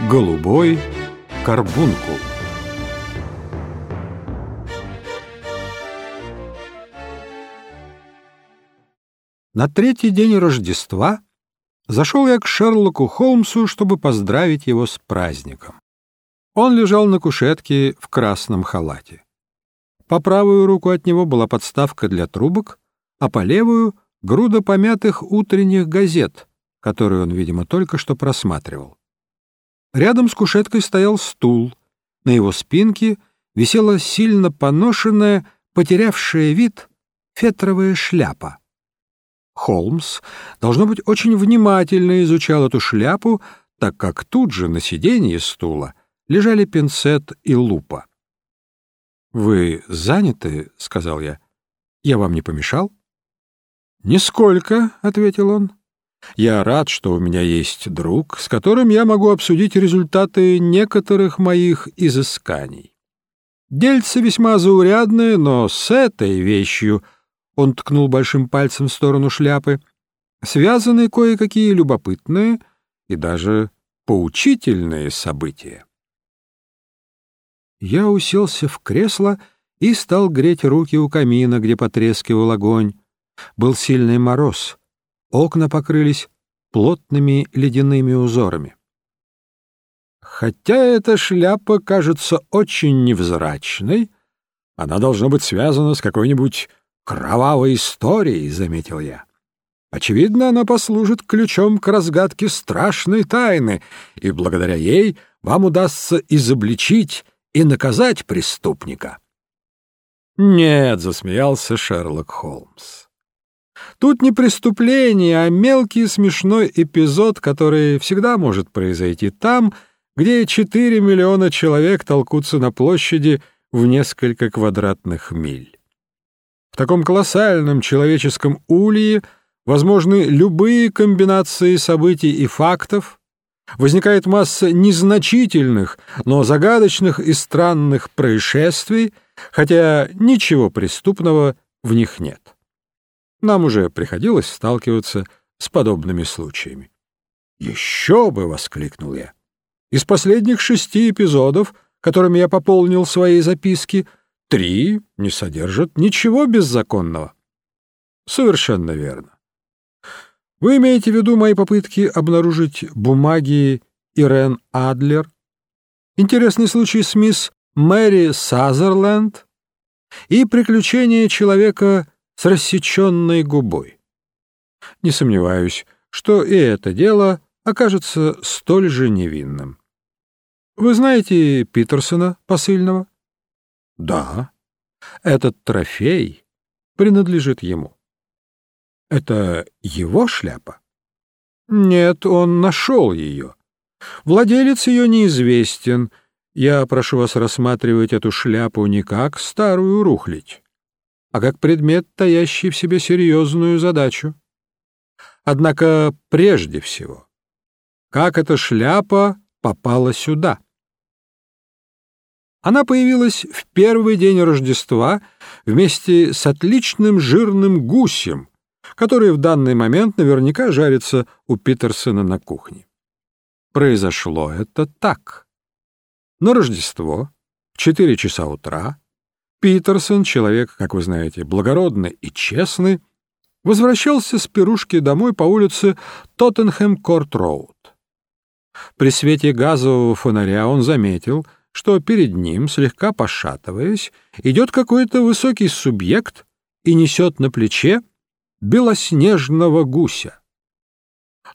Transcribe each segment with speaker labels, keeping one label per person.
Speaker 1: Голубой карбункул На третий день Рождества зашел я к Шерлоку Холмсу, чтобы поздравить его с праздником. Он лежал на кушетке в красном халате. По правую руку от него была подставка для трубок, а по левую — груда помятых утренних газет, которые он, видимо, только что просматривал. Рядом с кушеткой стоял стул. На его спинке висела сильно поношенная, потерявшая вид, фетровая шляпа. Холмс, должно быть, очень внимательно изучал эту шляпу, так как тут же на сиденье стула лежали пинцет и лупа. «Вы заняты?» — сказал я. «Я вам не помешал?» «Нисколько», — ответил он. «Я рад, что у меня есть друг, с которым я могу обсудить результаты некоторых моих изысканий. Дельце весьма заурядное, но с этой вещью он ткнул большим пальцем в сторону шляпы, связаны кое-какие любопытные и даже поучительные события. Я уселся в кресло и стал греть руки у камина, где потрескивал огонь. Был сильный мороз, окна покрылись плотными ледяными узорами. Хотя эта шляпа кажется очень невзрачной, она должна быть связана с какой-нибудь кровавой историей, — заметил я. Очевидно, она послужит ключом к разгадке страшной тайны, и благодаря ей вам удастся изобличить и наказать преступника. «Нет», — засмеялся Шерлок Холмс. «Тут не преступление, а мелкий смешной эпизод, который всегда может произойти там, где четыре миллиона человек толкутся на площади в несколько квадратных миль. В таком колоссальном человеческом улье возможны любые комбинации событий и фактов, возникает масса незначительных, но загадочных и странных происшествий, хотя ничего преступного в них нет. Нам уже приходилось сталкиваться с подобными случаями. «Еще бы!» — воскликнул я. «Из последних шести эпизодов, которыми я пополнил свои записки, — Три не содержат ничего беззаконного. Совершенно верно. Вы имеете в виду мои попытки обнаружить бумаги Ирен Адлер? Интересный случай с мисс Мэри Сазерленд и приключения человека с рассеченной губой. Не сомневаюсь, что и это дело окажется столь же невинным. Вы знаете Питерсона, посыльного? Да, этот трофей принадлежит ему. Это его шляпа? Нет, он нашел ее. Владелец ее неизвестен. Я прошу вас рассматривать эту шляпу не как старую рухлядь, а как предмет, таящий в себе серьезную задачу. Однако прежде всего, как эта шляпа попала сюда? Она появилась в первый день Рождества вместе с отличным жирным гусем, который в данный момент наверняка жарится у Питерсона на кухне. Произошло это так. На Рождество в четыре часа утра Питерсон, человек, как вы знаете, благородный и честный, возвращался с пирушки домой по улице Тоттенхэм-Корт-Роуд. При свете газового фонаря он заметил — что перед ним, слегка пошатываясь, идет какой-то высокий субъект и несет на плече белоснежного гуся.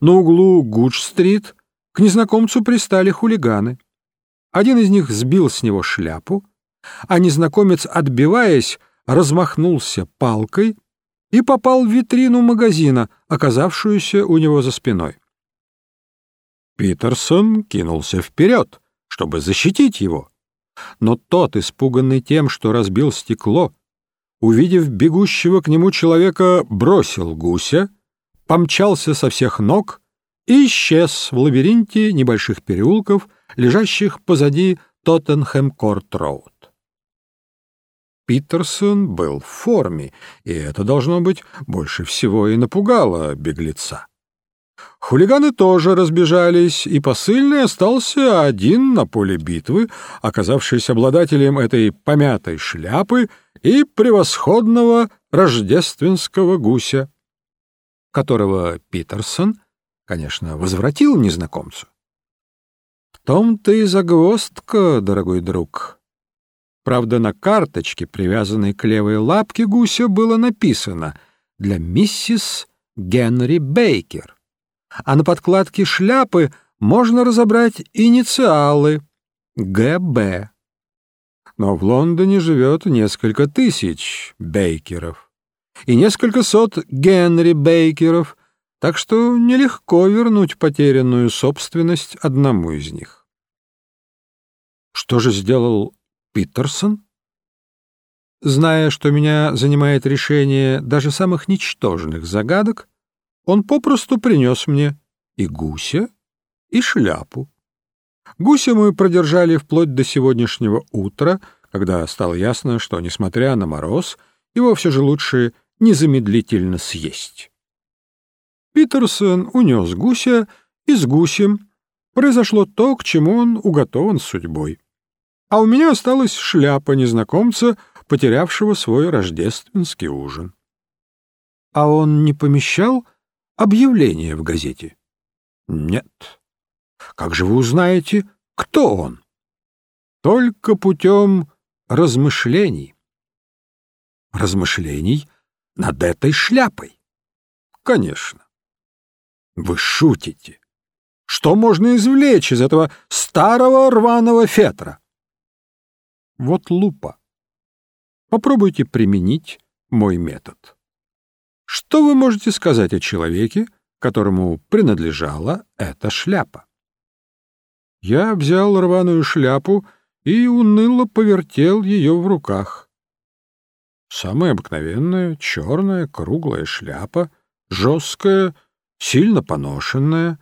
Speaker 1: На углу Гудж-стрит к незнакомцу пристали хулиганы. Один из них сбил с него шляпу, а незнакомец, отбиваясь, размахнулся палкой и попал в витрину магазина, оказавшуюся у него за спиной. Питерсон кинулся вперед — чтобы защитить его. Но тот, испуганный тем, что разбил стекло, увидев бегущего к нему человека, бросил гуся, помчался со всех ног и исчез в лабиринте небольших переулков, лежащих позади Тоттенхэм-Корт-Роуд. Питерсон был в форме, и это, должно быть, больше всего и напугало беглеца. Хулиганы тоже разбежались, и посыльный остался один на поле битвы, оказавшись обладателем этой помятой шляпы и превосходного рождественского гуся, которого Питерсон, конечно, возвратил незнакомцу. В том-то и загвоздка, дорогой друг. Правда, на карточке, привязанной к левой лапке гуся, было написано «Для миссис Генри Бейкер», а на подкладке шляпы можно разобрать инициалы «ГБ». Но в Лондоне живет несколько тысяч Бейкеров и несколько сот Генри Бейкеров, так что нелегко вернуть потерянную собственность одному из них. Что же сделал Питерсон? Зная, что меня занимает решение даже самых ничтожных загадок, он попросту принес мне и гуся, и шляпу. Гуся мы продержали вплоть до сегодняшнего утра, когда стало ясно, что, несмотря на мороз, его все же лучше незамедлительно съесть. Питерсон унес гуся, и с гусем произошло то, к чему он уготован судьбой а у меня осталась шляпа незнакомца, потерявшего свой рождественский ужин. А он не помещал объявление в газете? Нет. Как же вы узнаете, кто он? Только путем размышлений. Размышлений над этой шляпой? Конечно. Вы шутите. Что можно извлечь из этого старого рваного фетра? Вот лупа. Попробуйте применить мой метод. Что вы можете сказать о человеке, которому принадлежала эта шляпа? Я взял рваную шляпу и уныло повертел ее в руках. Самая обыкновенная, черная, круглая шляпа, жесткая, сильно поношенная,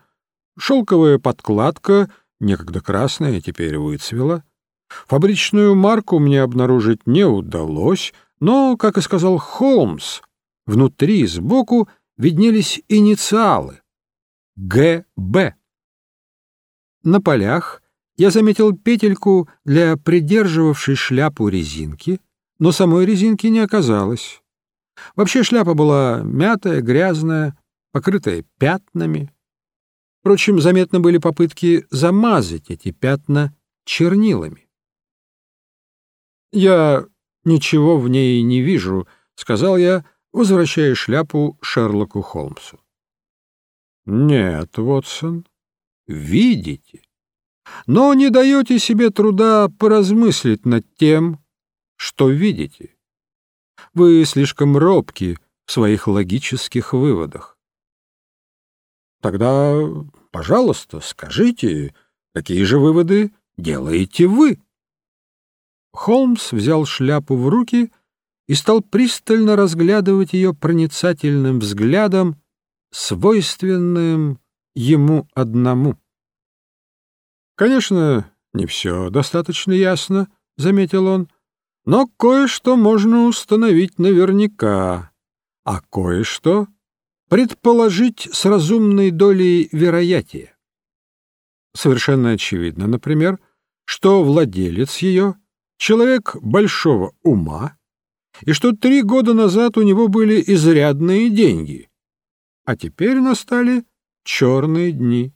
Speaker 1: шелковая подкладка, некогда красная, теперь выцвела — Фабричную марку мне обнаружить не удалось, но, как и сказал Холмс, внутри сбоку виднелись инициалы — ГБ. На полях я заметил петельку для придерживавшей шляпу резинки, но самой резинки не оказалось. Вообще шляпа была мятая, грязная, покрытая пятнами. Впрочем, заметны были попытки замазать эти пятна чернилами. «Я ничего в ней не вижу», — сказал я, возвращая шляпу Шерлоку Холмсу. «Нет, Вотсон, видите, но не даете себе труда поразмыслить над тем, что видите. Вы слишком робки в своих логических выводах. Тогда, пожалуйста, скажите, какие же выводы делаете вы?» Холмс взял шляпу в руки и стал пристально разглядывать ее проницательным взглядом, свойственным ему одному. «Конечно, не все достаточно ясно», — заметил он, — «но кое-что можно установить наверняка, а кое-что предположить с разумной долей вероятия. Совершенно очевидно, например, что владелец ее — человек большого ума, и что три года назад у него были изрядные деньги, а теперь настали черные дни.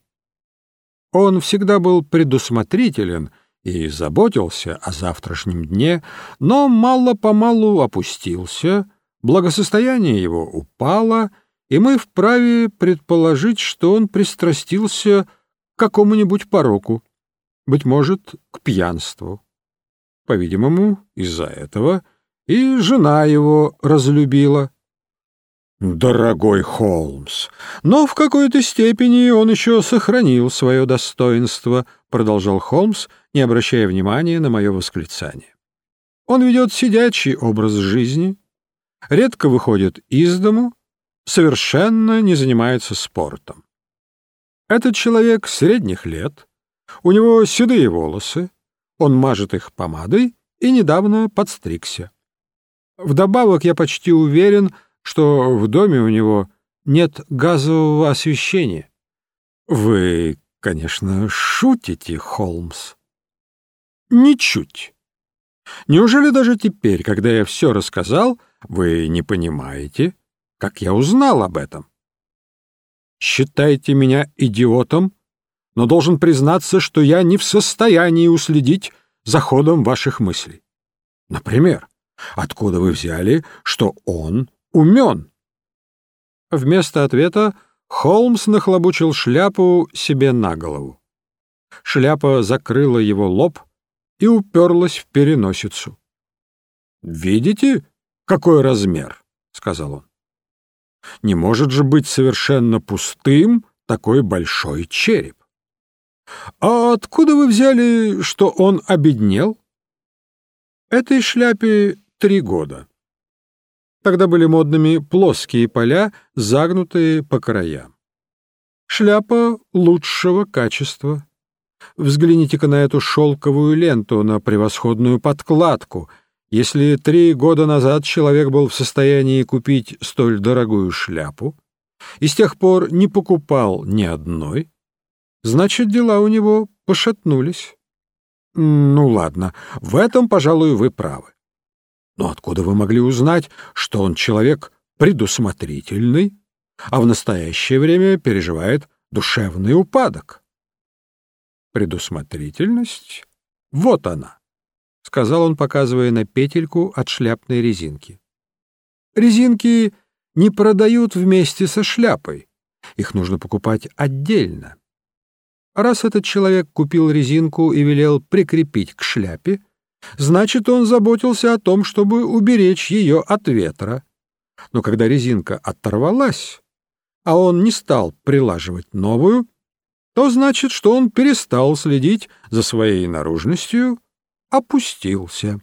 Speaker 1: Он всегда был предусмотрителен и заботился о завтрашнем дне, но мало-помалу опустился, благосостояние его упало, и мы вправе предположить, что он пристрастился к какому-нибудь пороку, быть может, к пьянству. По-видимому, из-за этого и жена его разлюбила. Дорогой Холмс, но в какой-то степени он еще сохранил свое достоинство, продолжал Холмс, не обращая внимания на мое восклицание. Он ведет сидячий образ жизни, редко выходит из дому, совершенно не занимается спортом. Этот человек средних лет, у него седые волосы, он мажет их помадой и недавно подстригся. Вдобавок я почти уверен, что в доме у него нет газового освещения. Вы, конечно, шутите, Холмс. Ничуть. Неужели даже теперь, когда я все рассказал, вы не понимаете, как я узнал об этом? Считаете меня идиотом, но должен признаться, что я не в состоянии уследить за ходом ваших мыслей. Например, откуда вы взяли, что он умен? Вместо ответа Холмс нахлобучил шляпу себе на голову. Шляпа закрыла его лоб и уперлась в переносицу. «Видите, какой размер?» — сказал он. «Не может же быть совершенно пустым такой большой череп. А откуда вы взяли, что он обеднел?» «Этой шляпе три года. Тогда были модными плоские поля, загнутые по краям. Шляпа лучшего качества. Взгляните-ка на эту шелковую ленту, на превосходную подкладку. Если три года назад человек был в состоянии купить столь дорогую шляпу и с тех пор не покупал ни одной, значит, дела у него пошатнулись. Ну ладно, в этом, пожалуй, вы правы. Но откуда вы могли узнать, что он человек предусмотрительный, а в настоящее время переживает душевный упадок? Предусмотрительность? Вот она, — сказал он, показывая на петельку от шляпной резинки. Резинки не продают вместе со шляпой. Их нужно покупать отдельно. Раз этот человек купил резинку и велел прикрепить к шляпе, Значит, он заботился о том, чтобы уберечь ее от ветра. Но когда резинка оторвалась, а он не стал прилаживать новую, то значит, что он перестал следить за своей наружностью, опустился.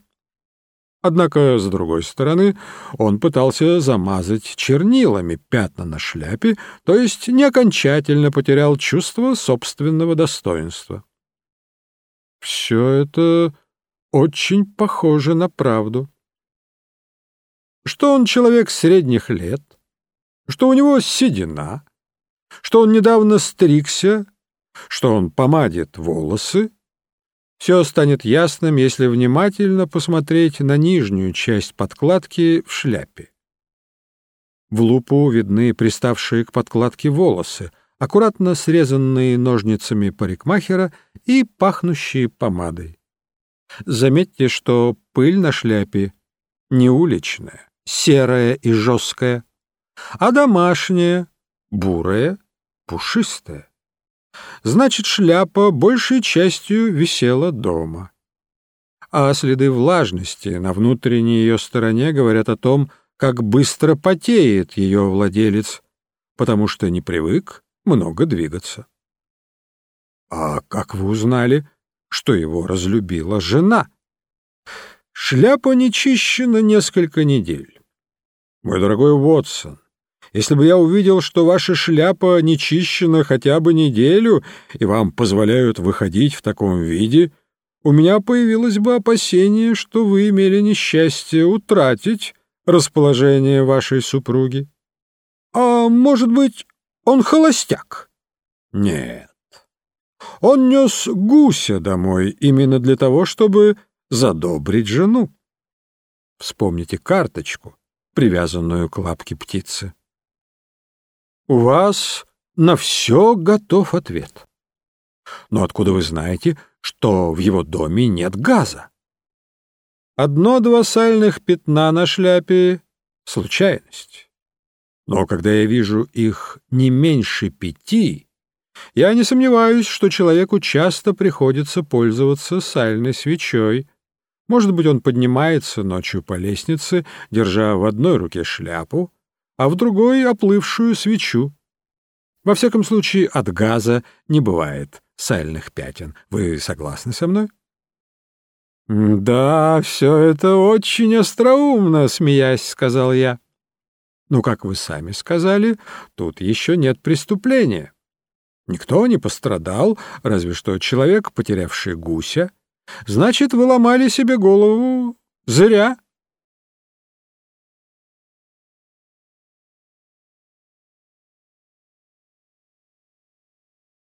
Speaker 1: Однако, с другой стороны, он пытался замазать чернилами пятна на шляпе, то есть не окончательно потерял чувство собственного достоинства. Все это очень похоже на правду. Что он человек средних лет, что у него седина, что он недавно стригся, что он помадит волосы, все станет ясным, если внимательно посмотреть на нижнюю часть подкладки в шляпе. В лупу видны приставшие к подкладке волосы, аккуратно срезанные ножницами парикмахера и пахнущие помадой. Заметьте, что пыль на шляпе не уличная, серая и жесткая, а домашняя, бурая, пушистая. Значит, шляпа большей частью висела дома. А следы влажности на внутренней ее стороне говорят о том, как быстро потеет ее владелец, потому что не привык много двигаться. — А как вы узнали, что его разлюбила жена. Шляпа не чищена несколько недель. Мой дорогой Уотсон, если бы я увидел, что ваша шляпа не чищена хотя бы неделю, и вам позволяют выходить в таком виде, у меня появилось бы опасение, что вы имели несчастье утратить расположение вашей супруги. А может быть, он холостяк? Нет. Он нес гуся домой именно для того, чтобы задобрить жену. Вспомните карточку, привязанную к лапке птицы. У вас на все готов ответ. Но откуда вы знаете, что в его доме нет газа? Одно-два сальных пятна на шляпе — случайность. Но когда я вижу их не меньше пяти, я не сомневаюсь, что человеку часто приходится пользоваться сальной свечой. Может быть, он поднимается ночью по лестнице, держа в одной руке шляпу, а в другой — оплывшую свечу. Во всяком случае, от газа не бывает сальных пятен. Вы согласны со мной? — Да, все это очень остроумно, — смеясь, сказал я. — Ну, как вы сами сказали, тут еще нет преступления. Никто не пострадал, разве что человек, потерявший гуся. Значит, вы ломали себе голову зря.